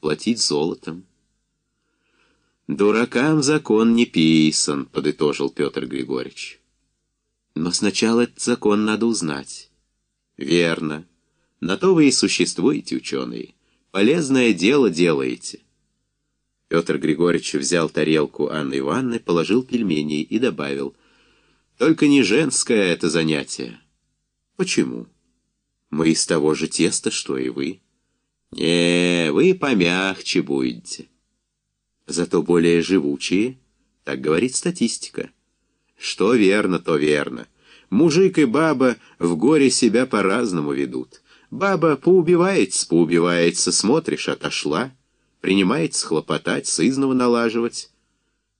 платить золотом. «Дуракам закон не писан», — подытожил Петр Григорьевич. «Но сначала этот закон надо узнать». «Верно. На то вы и существуете, ученые. Полезное дело делаете». Петр Григорьевич взял тарелку Анны Ивановны, положил пельмени и добавил. «Только не женское это занятие». «Почему?» «Мы из того же теста, что и вы». «Не, вы помягче будете» зато более живучие, так говорит статистика. Что верно, то верно. Мужик и баба в горе себя по-разному ведут. Баба поубивается, поубивается, смотришь, отошла, принимается хлопотать, сызново налаживать.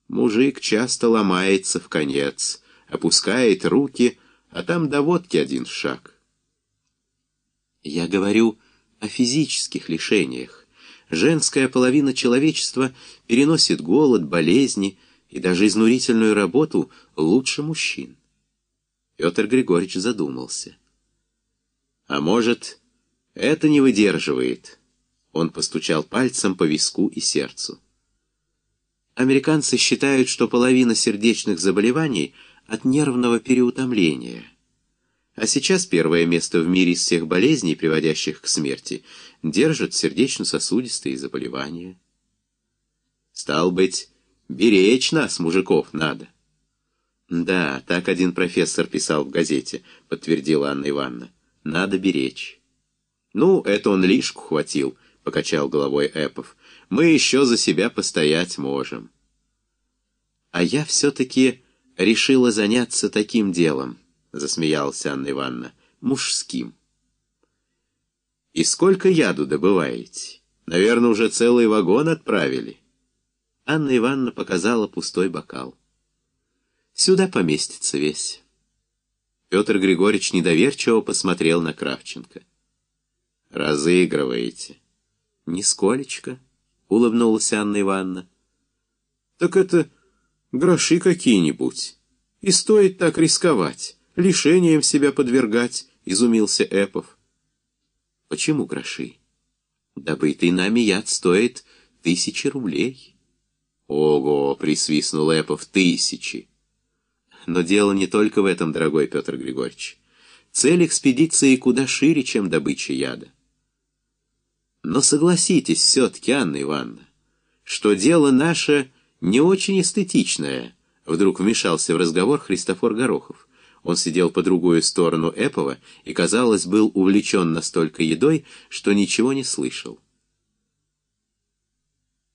Мужик часто ломается в конец, опускает руки, а там до водки один шаг. Я говорю о физических лишениях. Женская половина человечества переносит голод, болезни и даже изнурительную работу лучше мужчин. Петр Григорьевич задумался. «А может, это не выдерживает?» Он постучал пальцем по виску и сердцу. Американцы считают, что половина сердечных заболеваний от нервного переутомления – а сейчас первое место в мире из всех болезней, приводящих к смерти, держат сердечно-сосудистые заболевания. Стал быть, беречь нас, мужиков, надо. Да, так один профессор писал в газете, подтвердила Анна Ивановна. Надо беречь. Ну, это он лишку хватил, покачал головой Эпов. Мы еще за себя постоять можем. А я все-таки решила заняться таким делом. — засмеялась Анна Ивановна, — мужским. «И сколько яду добываете? Наверное, уже целый вагон отправили». Анна Ивановна показала пустой бокал. «Сюда поместится весь». Петр Григорьевич недоверчиво посмотрел на Кравченко. «Разыгрываете?» «Нисколечко», — улыбнулась Анна Ивановна. «Так это гроши какие-нибудь. И стоит так рисковать» лишением себя подвергать, — изумился Эпов. Почему гроши? Добытый нами яд стоит тысячи рублей. Ого, присвистнул Эпов, тысячи. Но дело не только в этом, дорогой Петр Григорьевич. Цель экспедиции куда шире, чем добыча яда. Но согласитесь все-таки, Анна Ивановна, что дело наше не очень эстетичное, вдруг вмешался в разговор Христофор Горохов. Он сидел по другую сторону Эпова и, казалось, был увлечен настолько едой, что ничего не слышал.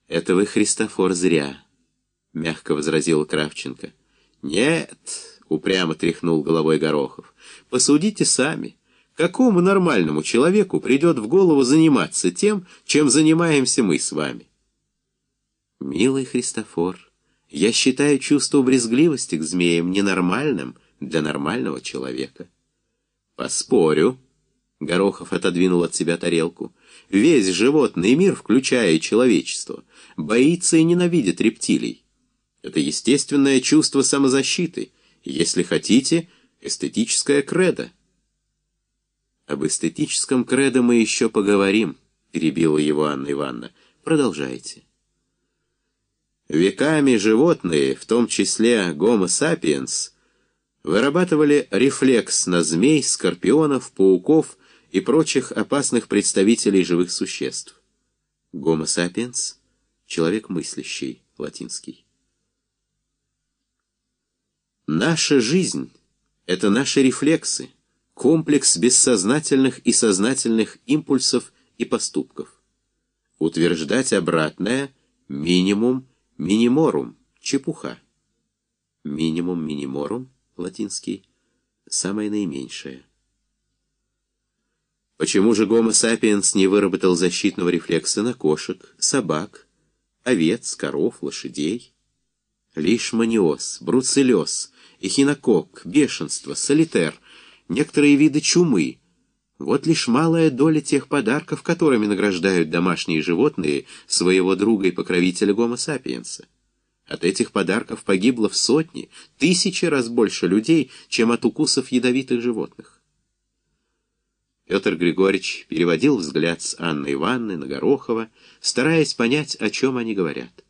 «Это вы, Христофор, зря», — мягко возразил Кравченко. «Нет», — упрямо тряхнул головой Горохов, — «посудите сами. Какому нормальному человеку придет в голову заниматься тем, чем занимаемся мы с вами?» «Милый Христофор, я считаю чувство брезгливости к змеям ненормальным», — для нормального человека. Поспорю. Горохов отодвинул от себя тарелку. Весь животный мир, включая и человечество, боится и ненавидит рептилий. Это естественное чувство самозащиты, если хотите, эстетическое кредо. Об эстетическом кредо мы еще поговорим, перебила его Анна Ивановна. Продолжайте. Веками животные, в том числе гомо сапиенс, вырабатывали рефлекс на змей, скорпионов, пауков и прочих опасных представителей живых существ. Homo sapiens — человек мыслящий, латинский. Наша жизнь — это наши рефлексы, комплекс бессознательных и сознательных импульсов и поступков. Утверждать обратное — минимум миниморум, чепуха. Минимум миниморум — латинский, самое наименьшее. Почему же гомо сапиенс не выработал защитного рефлекса на кошек, собак, овец, коров, лошадей? Лишманиоз, бруцеллез, эхинокок, бешенство, солитер, некоторые виды чумы — вот лишь малая доля тех подарков, которыми награждают домашние животные своего друга и покровителя гомо сапиенса. От этих подарков погибло в сотни, тысячи раз больше людей, чем от укусов ядовитых животных. Петр Григорьевич переводил взгляд с Анны Ивановны на Горохова, стараясь понять, о чем они говорят.